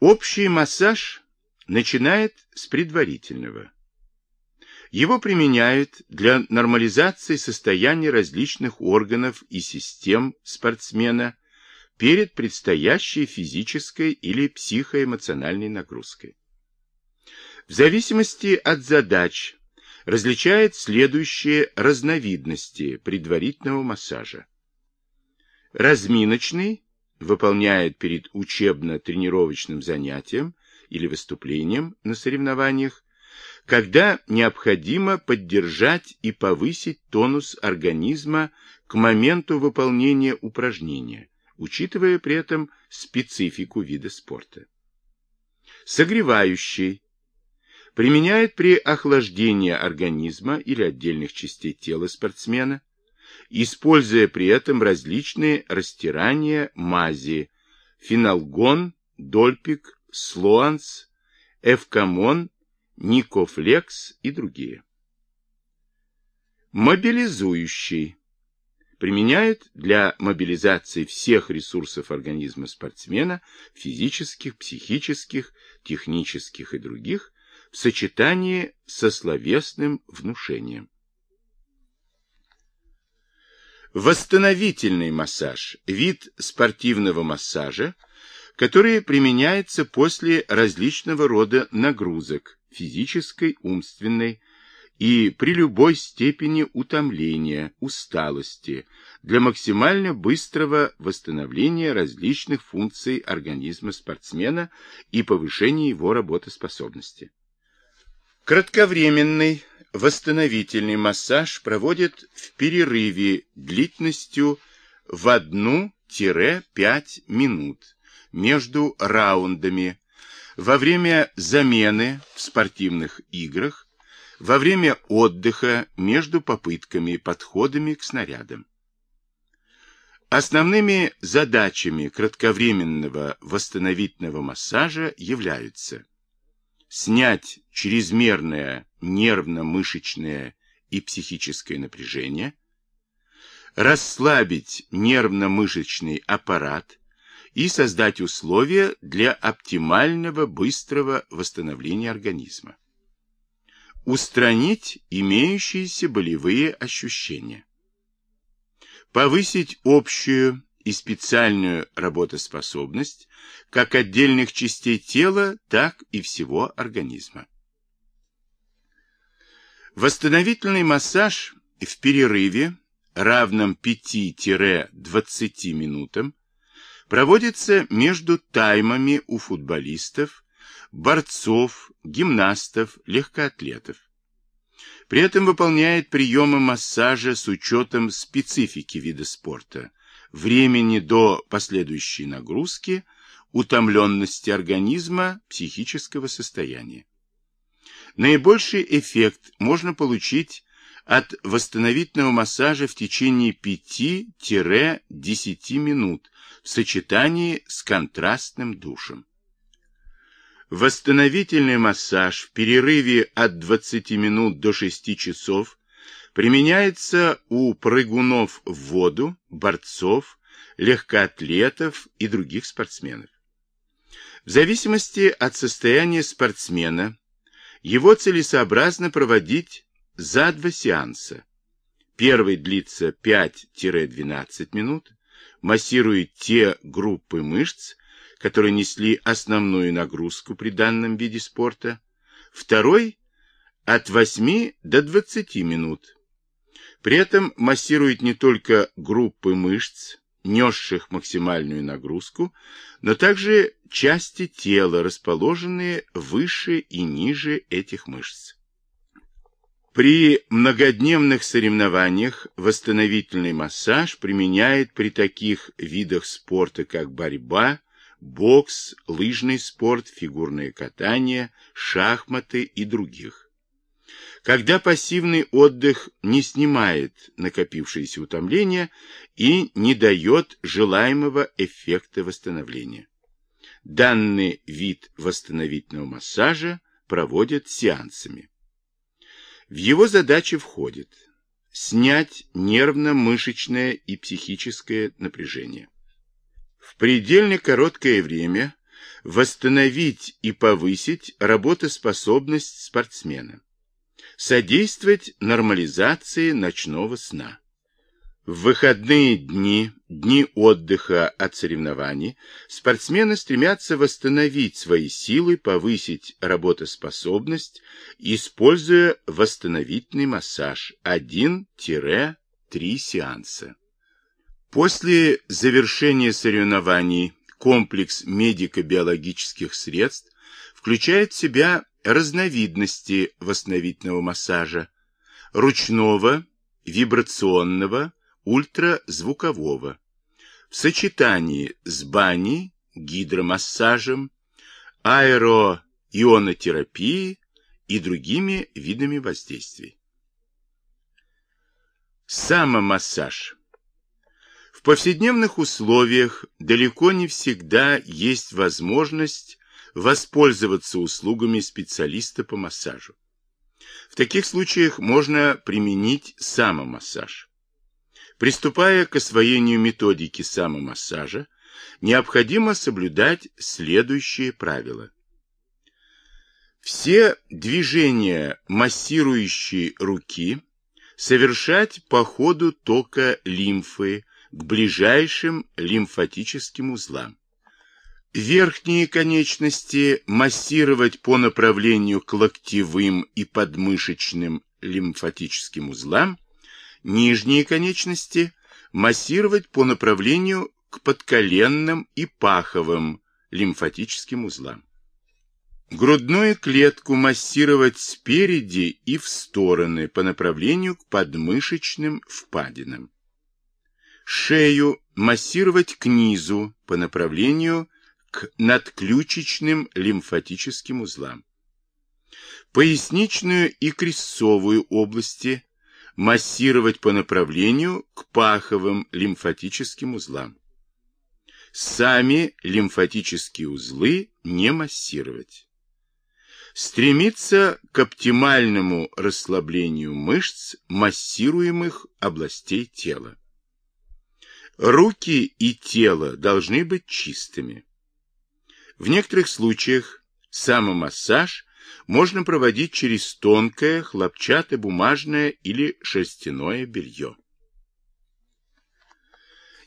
Общий массаж начинает с предварительного. Его применяют для нормализации состояния различных органов и систем спортсмена перед предстоящей физической или психоэмоциональной нагрузкой. В зависимости от задач различает следующие разновидности предварительного массажа. Разминочный выполняет перед учебно-тренировочным занятием или выступлением на соревнованиях, когда необходимо поддержать и повысить тонус организма к моменту выполнения упражнения, учитывая при этом специфику вида спорта. Согревающий применяет при охлаждении организма или отдельных частей тела спортсмена, используя при этом различные растирания мази, феналгон, дольпик, слоанс, эвкамон, никофлекс и другие. Мобилизующий применяют для мобилизации всех ресурсов организма спортсмена, физических, психических, технических и других, в сочетании со словесным внушением. Восстановительный массаж – вид спортивного массажа, который применяется после различного рода нагрузок – физической, умственной и при любой степени утомления, усталости, для максимально быстрого восстановления различных функций организма спортсмена и повышения его работоспособности. Кратковременный восстановительный массаж проводят в перерыве длительностью в 1-5 минут между раундами, во время замены в спортивных играх, во время отдыха между попытками и подходами к снарядам. Основными задачами кратковременного восстановительного массажа являются снять чрезмерное нервно-мышечное и психическое напряжение, расслабить нервно-мышечный аппарат и создать условия для оптимального быстрого восстановления организма. Устранить имеющиеся болевые ощущения. Повысить общую и специальную работоспособность как отдельных частей тела, так и всего организма. Восстановительный массаж в перерыве, равном 5-20 минутам, проводится между таймами у футболистов, борцов, гимнастов, легкоатлетов. При этом выполняет приемы массажа с учетом специфики вида спорта, времени до последующей нагрузки, утомленности организма, психического состояния. Наибольший эффект можно получить от восстановительного массажа в течение 5-10 минут в сочетании с контрастным душем. Восстановительный массаж в перерыве от 20 минут до 6 часов Применяется у прыгунов в воду, борцов, легкоатлетов и других спортсменов. В зависимости от состояния спортсмена, его целесообразно проводить за два сеанса. Первый длится 5-12 минут, массирует те группы мышц, которые несли основную нагрузку при данном виде спорта. Второй – от 8 до 20 минут, при этом массирует не только группы мышц, несших максимальную нагрузку, но также части тела, расположенные выше и ниже этих мышц. При многодневных соревнованиях восстановительный массаж применяет при таких видах спорта, как борьба, бокс, лыжный спорт, фигурное катание, шахматы и других когда пассивный отдых не снимает накопившееся утомление и не дает желаемого эффекта восстановления. Данный вид восстановительного массажа проводят сеансами. В его задачи входит снять нервно-мышечное и психическое напряжение. В предельно короткое время восстановить и повысить работоспособность спортсмена, содействовать нормализации ночного сна. В выходные дни, дни отдыха от соревнований, спортсмены стремятся восстановить свои силы, повысить работоспособность, используя восстановительный массаж 1-3 сеанса. После завершения соревнований комплекс медико-биологических средств включает в себя разновидности восстановительного массажа, ручного, вибрационного, ультразвукового. В сочетании с баней, гидромассажем, аэроионотерапией и другими видами воздействий. Самомассаж. В повседневных условиях далеко не всегда есть возможность воспользоваться услугами специалиста по массажу. В таких случаях можно применить самомассаж. Приступая к освоению методики самомассажа, необходимо соблюдать следующие правила. Все движения массирующей руки совершать по ходу тока лимфы к ближайшим лимфатическим узлам. Верхние конечности массировать по направлению к локтевым и подмышечным лимфатическим узлам, нижние конечности массировать по направлению к подколенным и паховым лимфатическим узлам. Грудную клетку массировать спереди и в стороны по направлению к подмышечным впадинам. Шею массировать к низу по направлению к надключичным лимфатическим узлам. Поясничную и крестцовую области массировать по направлению к паховым лимфатическим узлам. Сами лимфатические узлы не массировать. Стремиться к оптимальному расслаблению мышц массируемых областей тела. Руки и тело должны быть чистыми. В некоторых случаях самомассаж можно проводить через тонкое хлопчатобумажное или шерстяное белье.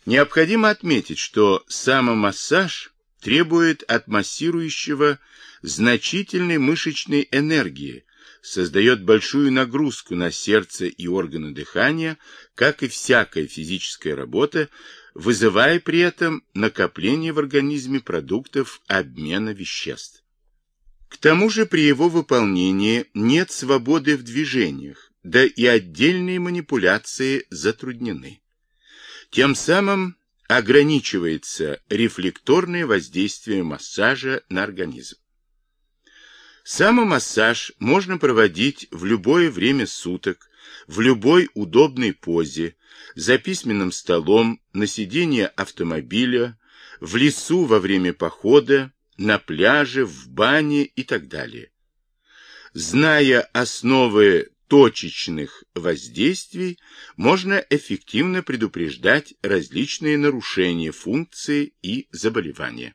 Необходимо отметить, что самомассаж требует от массирующего значительной мышечной энергии, создает большую нагрузку на сердце и органы дыхания, как и всякая физическая работа, вызывая при этом накопление в организме продуктов обмена веществ. К тому же при его выполнении нет свободы в движениях, да и отдельные манипуляции затруднены. Тем самым ограничивается рефлекторное воздействие массажа на организм. Самомассаж можно проводить в любое время суток, в любой удобной позе, за письменным столом, на сиденье автомобиля, в лесу во время похода, на пляже, в бане и так далее. Зная основы точечных воздействий, можно эффективно предупреждать различные нарушения функции и заболевания.